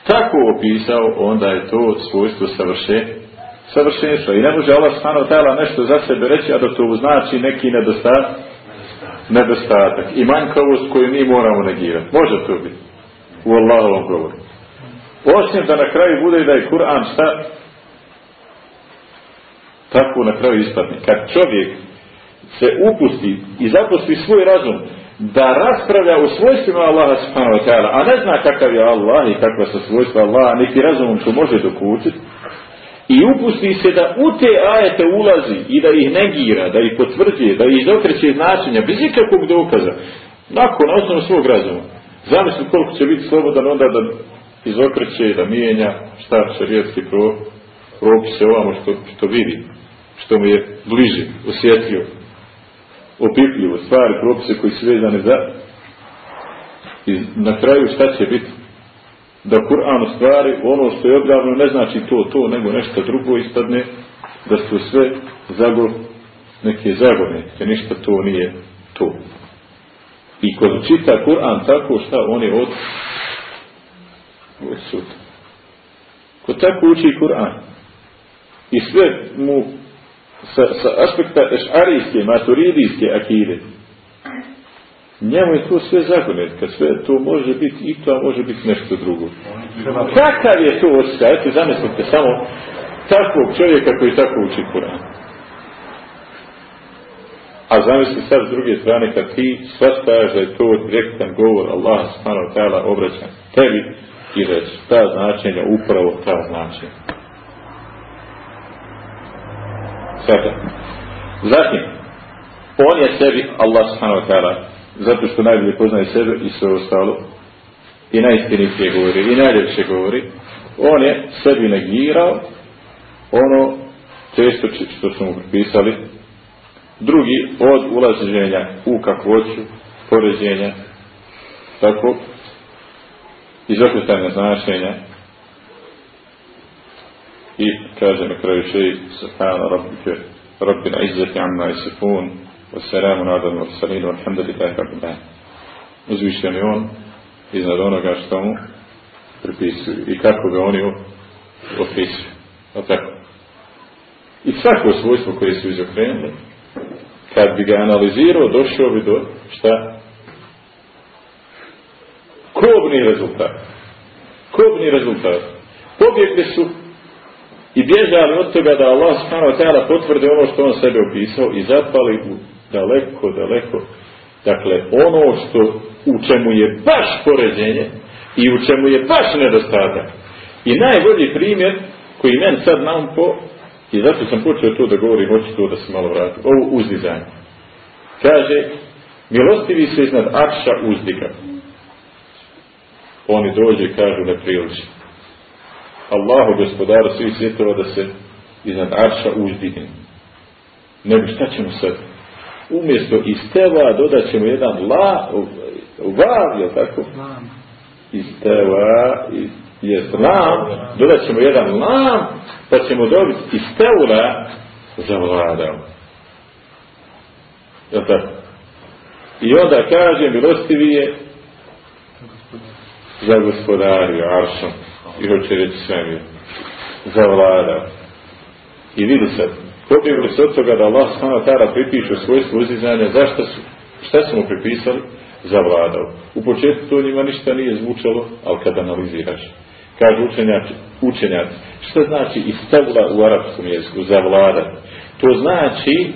B: tako opisao, onda je to svojstvo savrše, savršenstva. I ne može Allah stano tela nešto za sebe reći, a da to znači neki nedostatak, nedostatak i manjkavost koju mi moramo negirati. Može to biti u Allahovom govoru. Osim da na kraju bude da je Kur'an šta tako na kraju ispadne. Kad čovjek se upusti i zapusti svoj razum da raspravlja u svojstvima Allaha subhanahu wa ta'ala, a ne zna kakav je Allah i kakva su svojstva Allaha, niti razumom to može dokučiti, i upusti se da u te ajete ulazi i da ih negira, da ih potvrđuje, da ih izokreće značenja, bez ikakvog dokaza, nakon, na osnovu svog razuma. Zamisli koliko će biti slobodan onda da izokreće, da mijenja šta šarijetski pro, propise ovamo što, što vidi što mu je bliže, osjetio, opipljivo, stvari, propise koji su vezane za i na kraju šta će biti? Da Kur'an u stvari ono što je objavljeno ne znači to, to, nego nešto drugo ispadne, da su sve zagor, neke zagorne, te ništa to nije to. I kod čita Kur'an tako šta on je od od suda. Ko tako uči Kur'an i sve mu sa, sa aspekta ešarijske, maturidijske akide, njemu je to sve zagonetka, sve to može biti i to, a može biti nešto drugo. Kakav je to osjećaj? Eto, zamislite samo takvog čovjeka koji tako uči Kur'an. A zamisli sad s druge strane kad ti shvastaš da je to direktan govor Allah subhanahu ta'ala obraćan tebi i da su ta značenja upravo ta značenja. Sada. Zatim, on je sebi, Allah subhanahu ta'ala, zato što najbolje poznaje sebe i sve ostalo, i najistinitije govori, i najljepše govori, on je sebi negirao ono često što smo mu pripisali, drugi od ulaženja u kakvoću, poređenja, tako, izokretanja značenja, i kaže na kraju šeji, subhana rabbike, rabbina izzati amma isifun, wassalamu nadal mursalin, walhamdulillahi rabbil alamin. Uzvišen je on iznad onoga što mu pripisuju i kako ga oni opisuju. O tako. I svako svojstvo koje su izokrenuli, kad bi ga analizirao, došao bi do šta? Kobni rezultat. Kobni rezultat. Pobjegli su i bježali od toga da Allah ta'ala potvrde ono što on sebe opisao i zapali u daleko, daleko. Dakle, ono što u čemu je baš poređenje i u čemu je baš nedostatak. I najbolji primjer koji men sad nam po i zato sam počeo to da govorim, hoću to da se malo vratim. Ovo uzdizanje. Kaže, milostivi se iznad akša uzdiga. Oni dođe i kažu ne priliči. Allahu gospodaru svih svjetova da se iznad arša uzdigne. Nego šta ćemo sad? Umjesto isteva dodat ćemo jedan la, vav, je tako? Isteva, jest lam, dodat ćemo jedan lam, pa ćemo dobiti isteula za vladao. Je tako? I onda kaže, milostivi je za gospodariju, aršom i hoće reći svemir, zavladao. I vidi sad, pobjegli se od toga da Allah tara pripiše svojstvo uzizanja, zašto su, šta su mu pripisali? Zavladao. U početku to njima ništa nije zvučalo, ali kad analiziraš, kažu učenjaci, učenjaci, šta znači istavila u arapskom jeziku, zavlada? To znači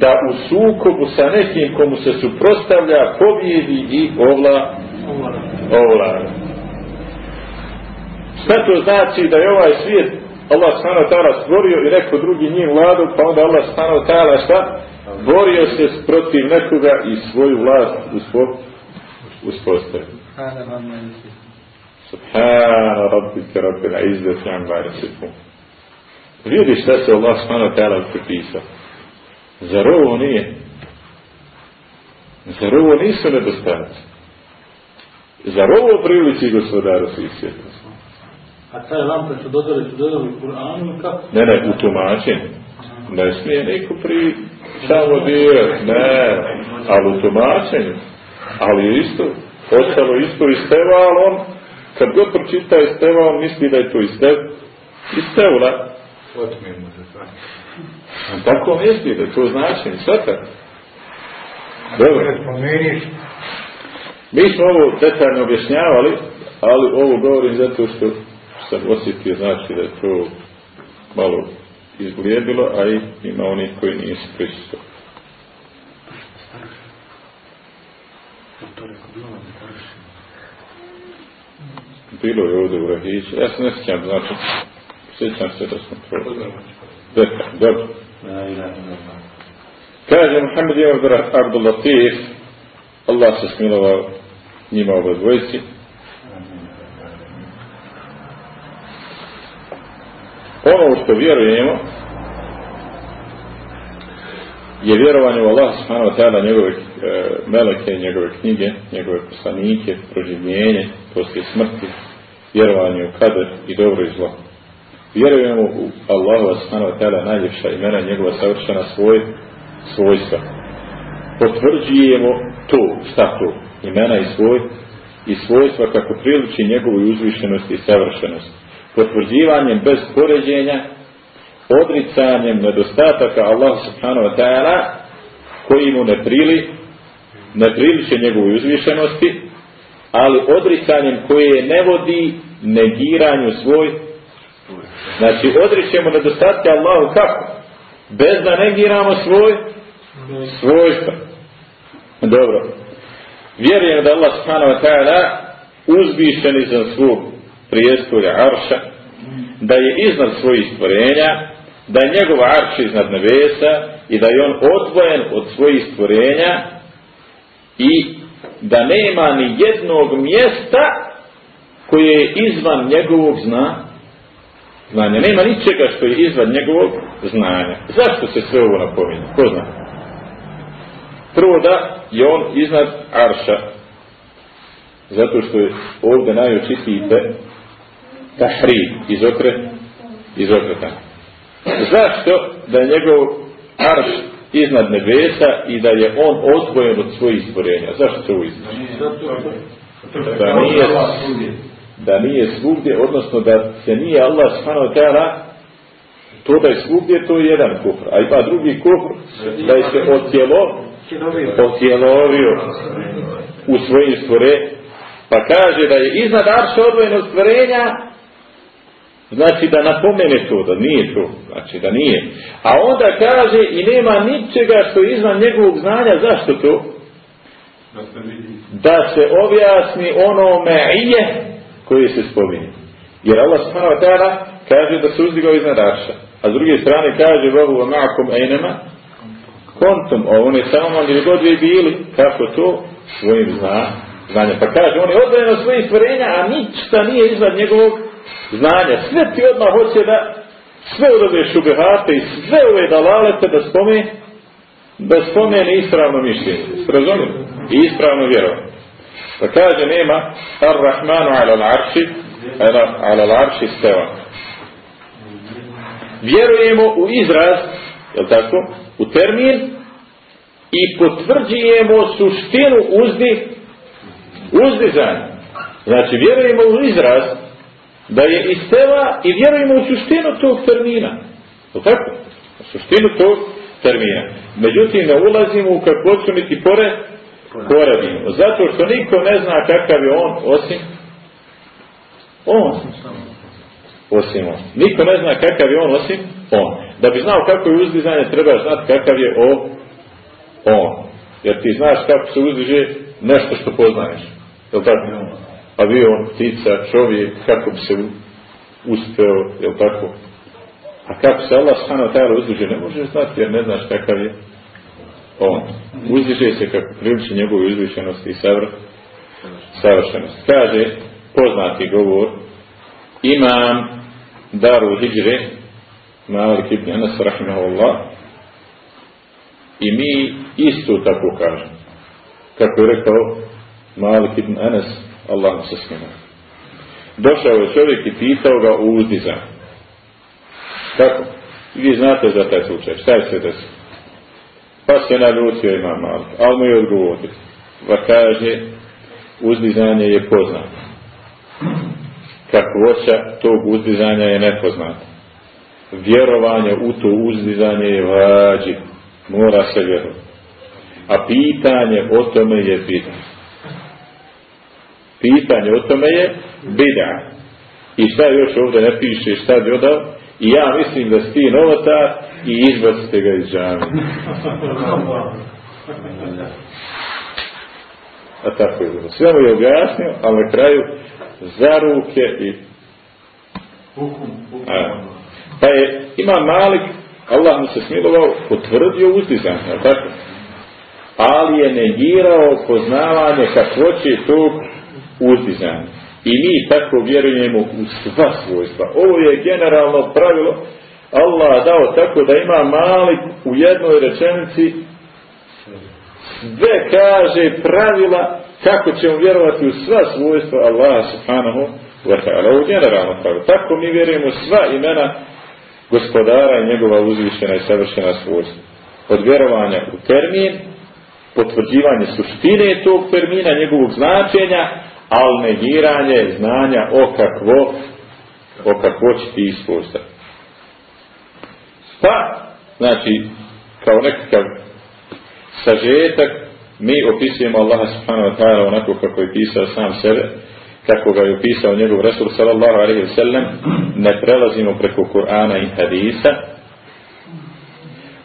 B: da u sukobu sa nekim komu se suprostavlja, pobjedi i ovla, ovlada. Šta to znači da je ovaj svijet Allah subhanahu ta'ala stvorio i neko drugi njim vladu, pa onda Allah subhanahu ta'ala šta? Borio se protiv nekoga i svoju vlast uspostavio. Subhana rabbika rabbina izzati amma yasifun. Vidi šta se Allah subhanahu ta'ala pripisao. Zar ovo nije? Zar ovo nisu nedostaci? Zar ovo priliči gospodaru svih svijeta?
C: A taj lampe su dodali, su dodali Kur'anu kako?
B: Ne, ne, u tumačenju. Ne smije niko pri samo dirati, ne, ali u tumačenju. Ali je isto, ostalo isto iz teva, ali on, kad god pročita iz teva, on misli da je to iz teva. Iz.
D: Otmijemo se.
B: On tako misli da je to značenje, sve tako. Dobro. Mi smo ovo detaljno objašnjavali, ali ovo govorim zato što sam osjetio znači da je to malo izglijedilo, a i ima onih koji nisu prisutni. Bilo je ovdje u Rahiću. Ja se ne sjećam, znači, sjećam se da smo probali. Deta, dobro. Kaže Muhammed ibn Abdul Latif, Allah se smilovao njima oba dvojici, ono što vjerujemo je vjerovanje u Allah subhanahu wa ta'ala njegove e, meleke, njegove knjige, njegove poslanike, proživljenje poslije smrti, vjerovanje u kader i dobro i zlo. Vjerujemo u Allahu subhanahu wa ta'ala najljepša imena njegova savršena svoj, svojstva. Potvrđujemo to, šta to, imena i svoj, i svojstva kako priliči njegovoj uzvišenosti i savršenosti. Potvrđivanjem bez poređenja, odricanjem nedostataka Allah subhanahu wa ta'ala koji mu ne prili, ne priliče njegovoj uzvišenosti, ali odricanjem koje ne vodi negiranju svoj znači odričemo nedostatke Allahu kako? bez da negiramo svoj svojstva dobro vjerujem da Allah subhanahu wa ta'ala uzvišen iznad svog prijestolja arša da je iznad svojih stvorenja da je njegov arš iznad nebesa i da je on odvojen od svojih stvorenja i da nema ni jednog mjesta koje je izvan njegovog zna, znanja. Nema ničega što je izvan njegovog znanja. Zašto se sve ovo napominje? Ko zna? Prvo da je on iznad Arša. Zato što je ovdje najočitiji tahri, izokret, izokretan. Zašto da je njegov Arš iznad nebesa i da je on odvojen od svojih stvorenja. Zašto se ovo Da nije, da nije svugdje, odnosno da se nije Allah subhanahu ta'ala to da je svugdje, to je jedan kufr. A ima drugi kufr, da je se otjelo, otjelovio u svojim stvore, pa kaže da je iznad arša odvojen od stvorenja, Znači da napomene to, da nije to. Znači da nije. A onda kaže i nema ničega što je izvan njegovog znanja. Zašto to? Da se objasni ono me'ije koje se spominje. Jer Allah subhanahu wa ta'ala kaže da se uzdigao iznad arša. A s druge strane kaže Bogu wa ma'akum ejnema kontum. A on je samo gdje god vi bili. Kako to? Svojim zna, znanjem. Pa kaže on je odvojen od svojih stvorenja, a ništa nije izvan njegovog znanja. Sve ti odmah hoće da sve od ove šubehate i sve ove dalalete da spomene da spomene ispravno mišljenje. Razumijete? I ispravno vjerovanje. Pa kaže nema ar-Rahmanu ala l'arši ala l'arši steva. Vjerujemo u izraz, je tako, u termin i potvrđujemo suštinu uzdi uzdizanja. Znači, vjerujemo u izraz da je isteva i vjerujemo u suštinu tog termina. O tako? U suštinu tog termina. Međutim, ne ulazimo u kakvoću niti pore, poredimo. Zato što niko ne zna kakav je on, osim on. Osim on. Niko ne zna kakav je on, osim on. Da bi znao kako je uzdizanje, treba znati kakav je o, on. Jer ti znaš kako se uzdiže nešto što poznaješ. Je li tako? Avion, ptica, čovjek, kako bi se uspeo, je tako? A kako se Allah subhanahu ta'ala uzdiže, ne možeš znati jer ne znaš kakav je on. Uzdiže se kako priliči njegove uzvišenosti i savr, savršenosti. Kaže, poznati govor, imam daru hijre, Malik ibn Anas, rahimahullah, i mi isto tako kažemo. Kako je rekao Malik ibn Anas, Allah se smina. Došao je čovjek i pitao ga u uzdizan. Kako? Vi znate za taj slučaj. Šta je se desilo? Pa se naljutio ima Malik. Ali mu je odgovorio. Va kaže, uzdizanje je poznato. Kakvoća tog uzdizanja je nepoznata. Vjerovanje u to uzdizanje je vađi. Mora se vjerovati. A pitanje o tome je bitan pitanje o tome je bida. I šta još ovdje ne piše, šta bi odao? I ja mislim da si ti novota i izbacite ga iz džami. A tako je bilo. Sve mu je objasnio, ali na kraju za ruke i... A, pa je, ima malik, Allah mu se smilovao, potvrdio uzdizanje, tako? Ali je negirao poznavanje kakvoće tog uzdizanje. I mi tako vjerujemo u sva svojstva. Ovo je generalno pravilo Allah dao tako da ima mali u jednoj rečenici sve kaže pravila kako ćemo vjerovati u sva svojstva Allah subhanahu wa ta'ala. Ovo generalno pravilo. Tako mi vjerujemo sva imena gospodara i njegova uzvišena i savršena svojstva. Od vjerovanja u termin, potvrđivanje suštine tog termina, njegovog značenja, ali negiranje znanja o kakvo, o kakvoći tih svojstva. Pa, znači, kao nekakav sažetak, mi opisujemo Allaha subhanahu wa ta'ala onako kako je pisao sam sebe, kako ga je opisao njegov Resul sallallahu alaihi wa sallam, ne prelazimo preko Kur'ana i Hadisa.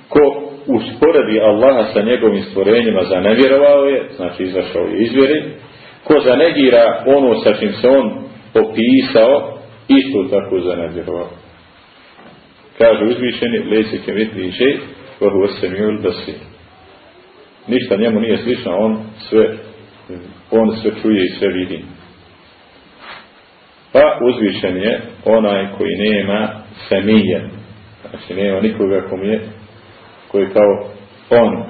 B: Ko usporedi Allaha sa njegovim stvorenjima zanevjerovao je, znači izašao je izvjeri, ko zanegira ono sa čim se on opisao, isto tako zanevjerovao. Kaže uzvišeni, lesi ke mitli še, vahu osemiul basir. Ništa njemu nije slično, on sve, on sve čuje i sve vidi. Pa uzvišen je onaj koji nema semije. Znači nema nikoga kom je, koji kao on,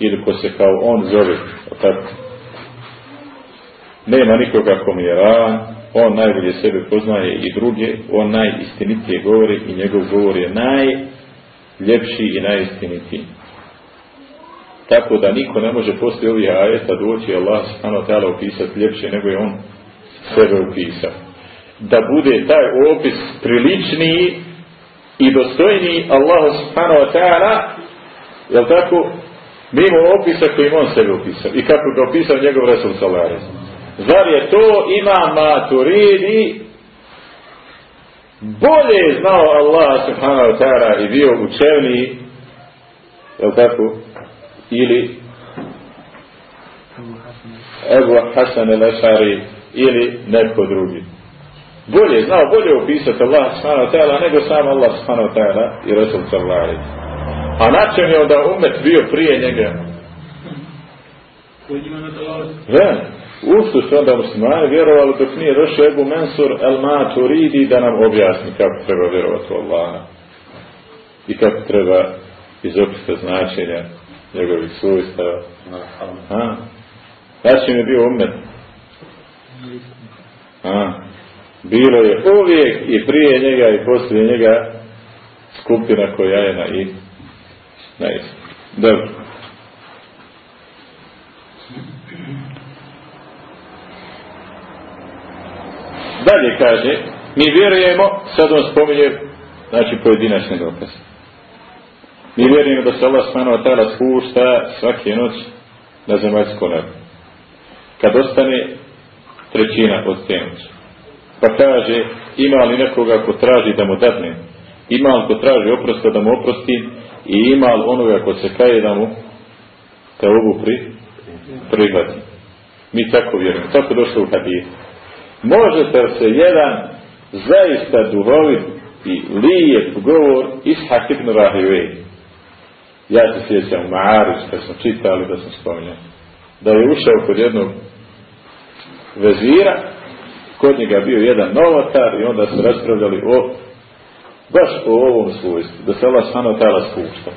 B: ili ko se kao on zove. Tako. Nema nikoga kom je ravan, on najbolje sebe poznaje i druge, on najistinitije govori i njegov govor je najljepši i najistinitiji. Tako da niko ne može poslije ovih ajeta doći Allah subhanahu ta'ala opisati ljepše nego je on sebe upisao. Da bude taj opis priličniji i dostojniji Allah subhanahu wa ta'ala, jel tako, mimo opisa kojim on sebe upisao i kako ga opisao njegov Resul Salaris. Zar je to imam Maturidi bolje znao Allah subhanahu wa ta'ala i bio učevniji, jel tako, ili Ebu Hasan el-Ešari ili neko drugi. Bolje znao, bolje opisati Allah subhanahu wa ta'ala nego sam Allah subhanahu wa ta'ala i Rasul sallallahu A na čem je onda umet bio prije njega? Da, u što su onda muslimani vjerovali dok nije došao Ebu Mensur el Maturidi da nam objasni kako treba vjerovati u Allaha i kako treba izopista značenja njegovih svojstava. Znači je bio umet. A, bilo je uvijek i prije njega i poslije njega skupina koja je na i na isti. Dobro. Dalje kaže, mi vjerujemo, sad on spominje, znači pojedinačne dokaze. Mi vjerujemo da se Allah subhanahu wa ta'ala spušta svake noć na zemaljsko nebo. Kad ostane trećina od te noći. Pa kaže, ima li nekoga ko traži da mu dadne? Ima li ko traži oprosta da mu oprosti? I ima li onoga ko se kaje da mu te ovu pri, prihvati? Mi tako vjerujemo. Tako došlo u hadisu. Možete se jedan zaista duhovit i lijep govor Ishak ibn Rahivej. Ja se sjećam u Maarić kad smo čitali da sam spominjao. Da je ušao kod jednog vezira, kod njega bio jedan novotar i onda su raspravljali o baš o ovom svojstvu, da se Allah stano tala spušta.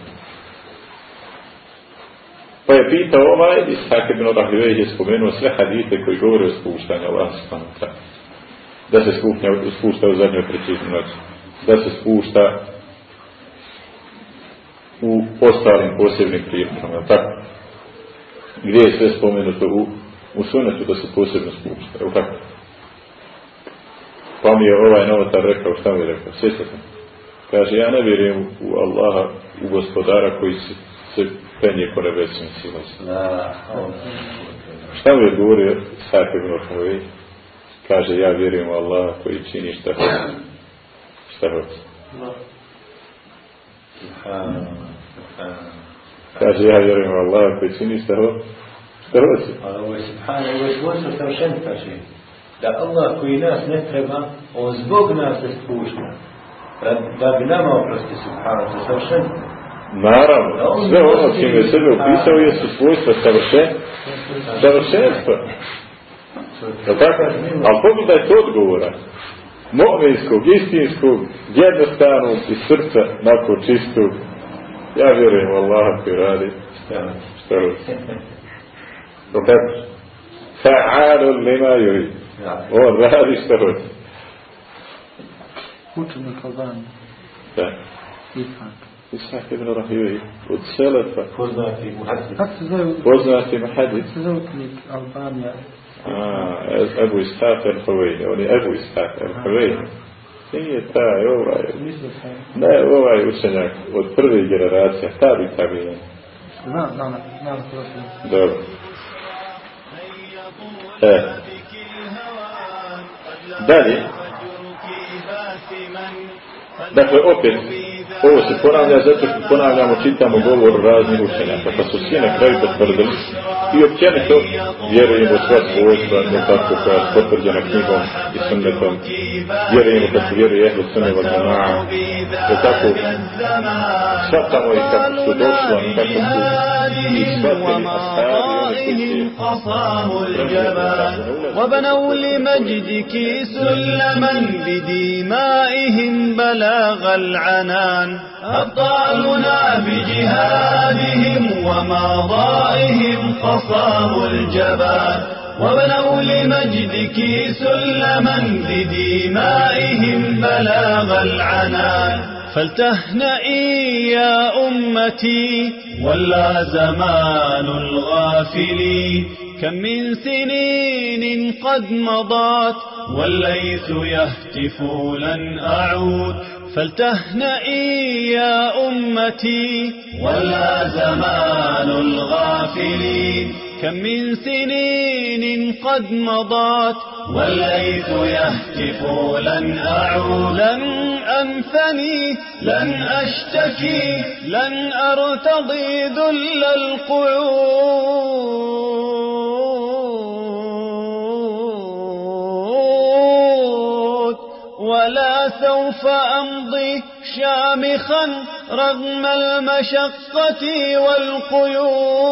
B: Pa je pitao ovaj, Ishak ibn Rahivej je spomenuo sve hadite koji govore o spuštanju Allah. Da se spušta, spušta u zadnjoj trećini noći. Da se spušta u ostalim posebnim prilikama, tako? Gdje je sve spomenuto u, u sunetu da se posebno spušta, evo tako? Pa mi je ovaj novotar rekao, šta mi je rekao, sjeća sam. Kaže, ja ne vjerujem u Allaha, u gospodara koji se, se penje po nebesnim silom. Šta mi je govorio, Sajte Ibn Kaže, ja vjerujem u Allaha koji čini šta hoće. Šta hoće. Kaže, ja vjerujem u Allaha koji čini šta hoće. Šta hoće.
F: Ali ovo je subhana, ovo je svojstvo savršen, kaže. Da Allah koji nas ne treba, on zbog nas se spušta. Da, da bi nama oprosti subhana, to je savršen.
B: Naravno, sve ono čim je sebe upisao je su svojstva savršen, savršenstva. Je tako? Ali pogledaj to odgovora. Movinskog, istinskog, jednostavnog i srca nakon čistog. Ja vjerujem u Allaha koji radi. Šta hoće? Je tako? Fa'alun lima yuri.
F: Ja.
B: On radi što hoće.
E: Učenik Albanije.
B: Da.
E: Isak.
B: Ishak ibn Rahivej, od Selefa,
F: Poznati muhadis.
E: Kako se zove?
B: poznati mahadis.
E: Kako se zove učenik Albanija?
B: A, Ebu Ishaq el-Havej, on je Ebu Ishaq el-Havej. Nije taj, ovaj,
E: Mislim sam.
B: ne, ovaj učenjak od prve generacije, tabi tabi je.
E: Znam, znam, znam.
B: Dobro. E, dalje, dakle opet, ovo se ponavlja zato što ponavljamo, čitamo govor raznih učenjaka, pa su svi na kraju potvrdili i općenito vjerujemo sva svojstva, ne tako koja je potvrđena knjigom i sunnetom, vjerujemo kako vjeruje ehlu sunne wa jama'a, je tako, shvatamo i kako su došli, kako su i shvatili ashabi,
A: وبنوا لمجدك سلما بدمائهم بلاغ العنان أبطالنا بجهادهم وماضائهم قصام الجبال وبنوا لمجدك سلما بدمائهم بلاغ العنان. فلتهنئي يا أمتي ولا زمان الغافلين. كم من سنين قد مضت والليث يهتف لن أعود. فلتهنئي يا أمتي ولا زمان الغافلين. كم من سنين قد مضت والليث يهتف لن أعود. لن أنثني لن أشتكي لن أرتضي ذل القعود. سوف أمضي شامخا رغم المشقة والقيود.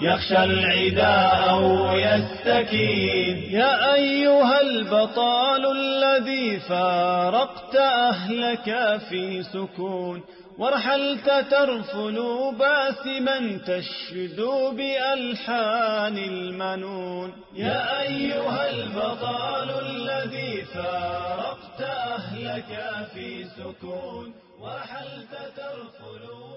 A: يخشى العداء أو يستكين يا أيها البطال الذي فارقت أهلك في سكون ورحلت ترفل باسما تشدو بألحان المنون. يا أيها البطال الذي فارقت أهلك في سكون ورحلت ترفل